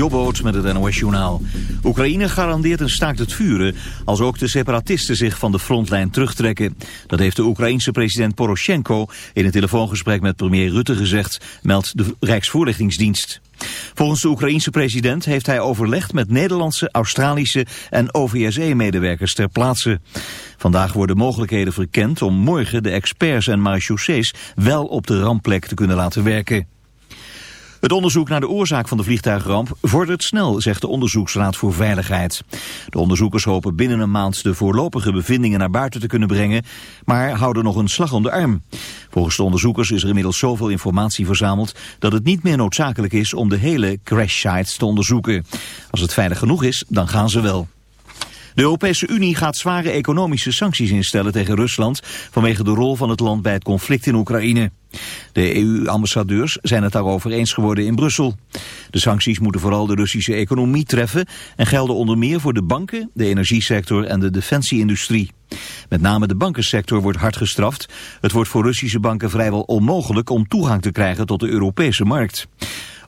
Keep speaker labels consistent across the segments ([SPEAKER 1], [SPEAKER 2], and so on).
[SPEAKER 1] Jobboot met het NOS Journaal. Oekraïne garandeert een staakt het vuren als ook de separatisten zich van de frontlijn terugtrekken. Dat heeft de Oekraïense president Poroshenko in een telefoongesprek met premier Rutte gezegd, meldt de Rijksvoorlichtingsdienst. Volgens de Oekraïense president heeft hij overlegd met Nederlandse, Australische en OVSE-medewerkers ter plaatse. Vandaag worden mogelijkheden verkend om morgen de experts en marechaussees wel op de rampplek te kunnen laten werken. Het onderzoek naar de oorzaak van de vliegtuigramp vordert snel, zegt de Onderzoeksraad voor Veiligheid. De onderzoekers hopen binnen een maand de voorlopige bevindingen naar buiten te kunnen brengen, maar houden nog een slag om de arm. Volgens de onderzoekers is er inmiddels zoveel informatie verzameld dat het niet meer noodzakelijk is om de hele crash sites te onderzoeken. Als het veilig genoeg is, dan gaan ze wel. De Europese Unie gaat zware economische sancties instellen tegen Rusland vanwege de rol van het land bij het conflict in Oekraïne. De EU-ambassadeurs zijn het daarover eens geworden in Brussel. De sancties moeten vooral de Russische economie treffen en gelden onder meer voor de banken, de energiesector en de defensieindustrie. Met name de bankensector wordt hard gestraft. Het wordt voor Russische banken vrijwel onmogelijk om toegang te krijgen tot de Europese markt.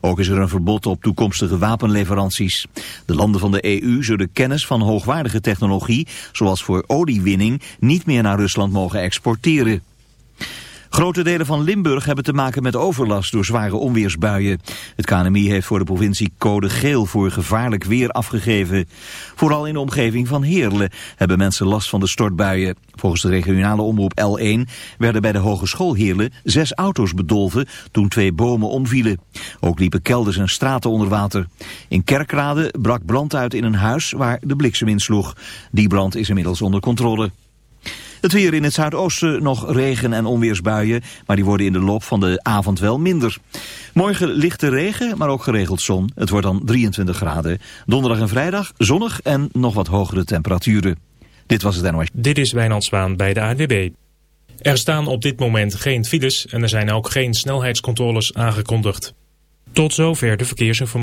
[SPEAKER 1] Ook is er een verbod op toekomstige wapenleveranties. De landen van de EU zullen kennis van hoogwaardige technologie, zoals voor oliewinning, niet meer naar Rusland mogen exporteren. Grote delen van Limburg hebben te maken met overlast door zware onweersbuien. Het KNMI heeft voor de provincie code geel voor gevaarlijk weer afgegeven. Vooral in de omgeving van Heerlen hebben mensen last van de stortbuien. Volgens de regionale omroep L1 werden bij de Hogeschool Heerlen zes auto's bedolven toen twee bomen omvielen. Ook liepen kelders en straten onder water. In Kerkrade brak brand uit in een huis waar de bliksem insloeg. Die brand is inmiddels onder controle. Het weer in het zuidoosten nog regen- en onweersbuien, maar die worden in de loop van de avond wel minder. Morgen lichte regen, maar ook geregeld zon. Het wordt dan 23 graden. Donderdag en vrijdag zonnig en nog wat hogere temperaturen. Dit was het NOS.
[SPEAKER 2] Dit is Wijnand Zwaan bij de ANWB. Er staan op dit moment geen files en er zijn ook geen snelheidscontroles aangekondigd. Tot zover de verkeersinformatie.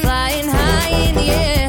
[SPEAKER 3] flying high in the air,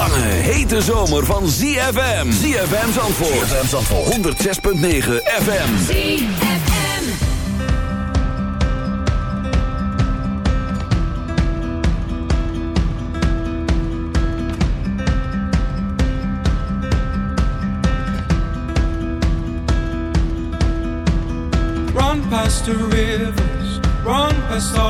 [SPEAKER 4] lange, hete zomer van ZFM. ZFM Zandvoort. ZFM Zandvoort. 106.9 FM.
[SPEAKER 5] ZFM.
[SPEAKER 6] Run past the rivers, run past all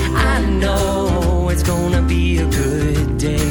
[SPEAKER 7] I know it's gonna be a good day.